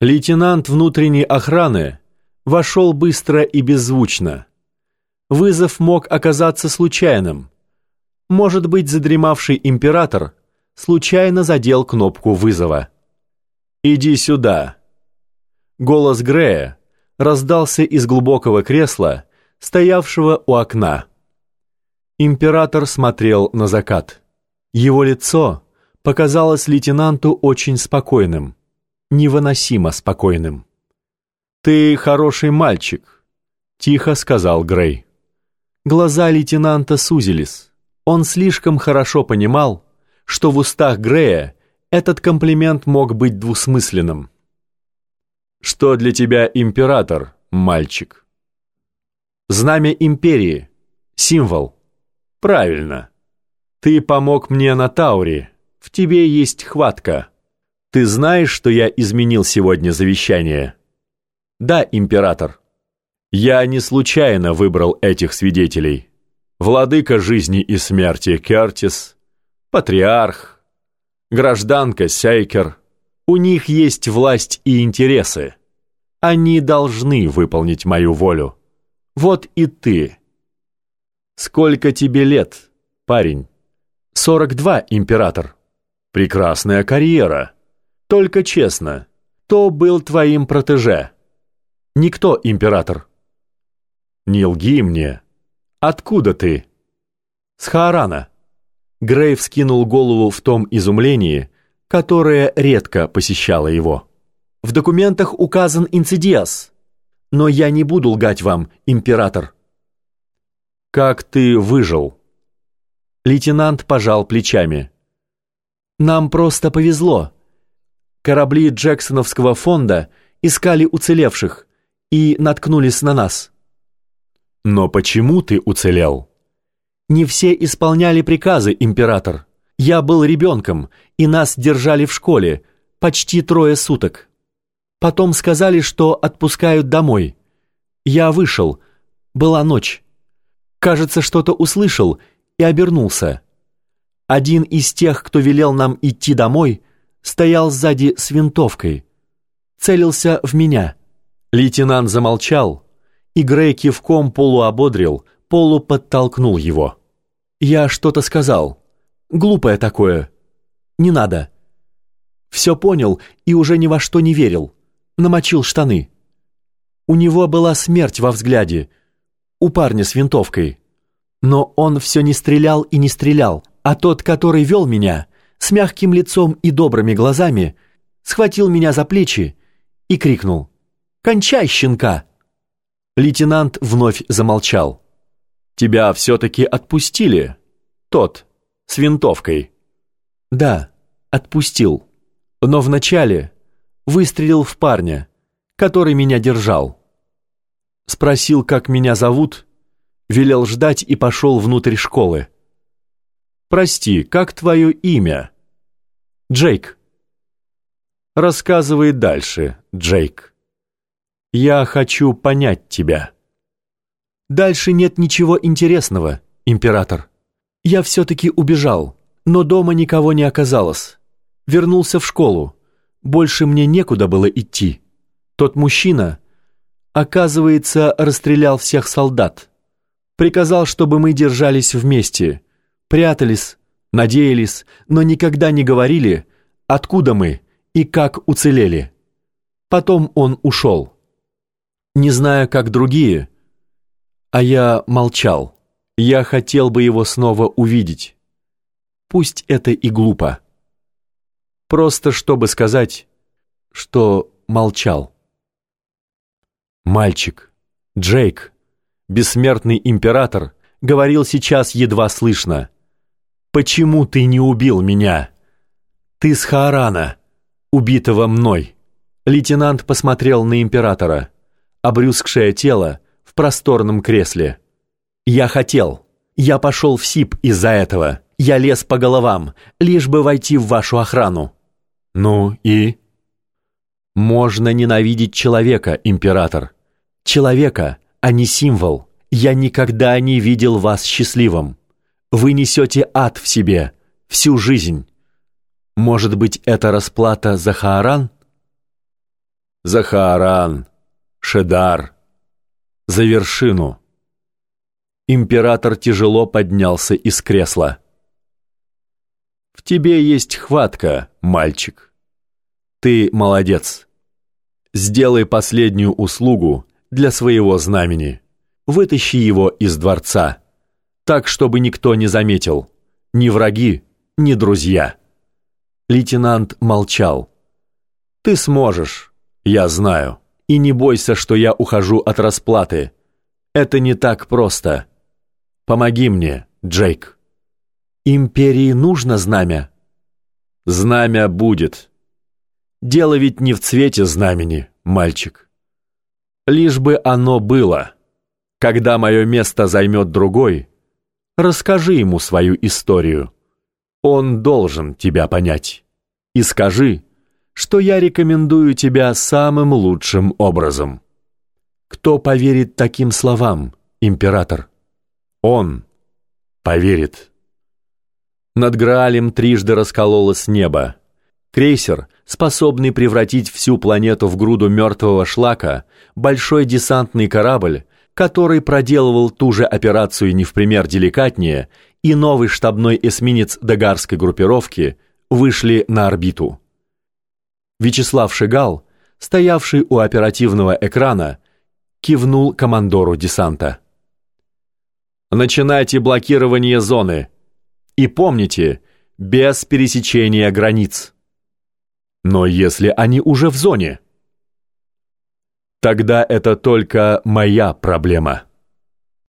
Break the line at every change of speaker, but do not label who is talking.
Лейтенант внутренней охраны вошел быстро и беззвучно. Вызов мог оказаться случайным. Может быть, задремавший император случайно задел кнопку вызова. «Иди сюда». Голос Грея раздался из глубокого кресла, стоявшего у окна. Император смотрел на закат. Его лицо показалось лейтенанту очень спокойным, невыносимо спокойным. «Ты хороший мальчик», — тихо сказал Грей. Глаза лейтенанта сузились. Он слишком хорошо понимал, что в устах Грея этот комплимент мог быть двусмысленным. «Что для тебя император, мальчик?» «Знамя империи. Символ». «Правильно. Ты помог мне на Тауре. В тебе есть хватка. Ты знаешь, что я изменил сегодня завещание?» «Да, император. Я не случайно выбрал этих свидетелей. Владыка жизни и смерти Кертис, патриарх, гражданка Сейкер. У них есть власть и интересы. Они должны выполнить мою волю. Вот и ты. Сколько тебе лет, парень? Сорок два, император. Прекрасная карьера. Только честно, кто был твоим протеже? Никто, император. Не лги мне. Откуда ты? С Хаарана. Грейв скинул голову в том изумлении, которое редко посещало его. В документах указан инцидиас, но я не буду лгать вам, император. Как ты выжил? Лейтенант пожал плечами. Нам просто повезло. Корабли Джексоновского фонда искали уцелевших и наткнулись на нас. Но почему ты уцелел? Не все исполняли приказы, император. Я был ребенком, и нас держали в школе почти трое суток. Потом сказали, что отпускают домой. Я вышел. Была ночь. Кажется, что-то услышал и обернулся. Один из тех, кто велел нам идти домой, стоял сзади с винтовкой. Целился в меня. Лейтенант замолчал, и Грей кивком полуободрил, полуподтолкнул его. Я что-то сказал. Глупое такое. Не надо. Все понял и уже ни во что не верил. Намочил штаны. У него была смерть во взгляде. У парня с винтовкой. Но он все не стрелял и не стрелял, а тот, который вел меня, с мягким лицом и добрыми глазами, схватил меня за плечи и крикнул «Кончай, щенка!» Лейтенант вновь замолчал. «Тебя все-таки отпустили? Тот, с винтовкой?» «Да, отпустил. Но вначале выстрелил в парня, который меня держал. Спросил, как меня зовут, велел ждать и пошел внутрь школы. «Прости, как твое имя?» «Джейк». Рассказывай дальше, Джейк. Я хочу понять тебя. Дальше нет ничего интересного, император. Я все-таки убежал, но дома никого не оказалось. Вернулся в школу. Больше мне некуда было идти. Тот мужчина, оказывается, расстрелял всех солдат. Приказал, чтобы мы держались вместе, прятались, надеялись, но никогда не говорили, откуда мы и как уцелели. Потом он ушел не зная, как другие. А я молчал. Я хотел бы его снова увидеть. Пусть это и глупо. Просто чтобы сказать, что молчал. Мальчик, Джейк, бессмертный император, говорил сейчас едва слышно. «Почему ты не убил меня? Ты с Хаарана, убитого мной». Лейтенант посмотрел на императора обрюзгшее тело в просторном кресле. «Я хотел. Я пошел в СИП из-за этого. Я лез по головам, лишь бы войти в вашу охрану». «Ну и?» «Можно ненавидеть человека, император. Человека, а не символ. Я никогда не видел вас счастливым. Вы несете ад в себе, всю жизнь. Может быть, это расплата за Хааран?» За Хааран, Шедар, за вершину. Император тяжело поднялся из кресла. В тебе есть хватка, мальчик. Ты молодец. Сделай последнюю услугу для своего знамени. Вытащи его из дворца, так, чтобы никто не заметил. Ни враги, ни друзья. Лейтенант молчал. Ты сможешь, я знаю. И не бойся, что я ухожу от расплаты. Это не так просто. Помоги мне, Джейк. Империи нужно знамя. Знамя будет. Дело ведь не в цвете знамени, мальчик. Лишь бы оно было. Когда мое место займет другой, расскажи ему свою историю. Он должен тебя понять. И скажи, что я рекомендую тебя самым лучшим образом. Кто поверит таким словам, император? Он поверит. Над Граалем трижды раскололось небо. Крейсер, способный превратить всю планету в груду мертвого шлака, большой десантный корабль, который проделывал ту же операцию не в пример деликатнее, и новый штабной эсминец Дагарской группировки вышли на орбиту. Вячеслав Шигал, стоявший у оперативного экрана, кивнул командору десанта. «Начинайте блокирование зоны», и помните, без пересечения границ. Но если они уже в зоне, тогда это только моя проблема.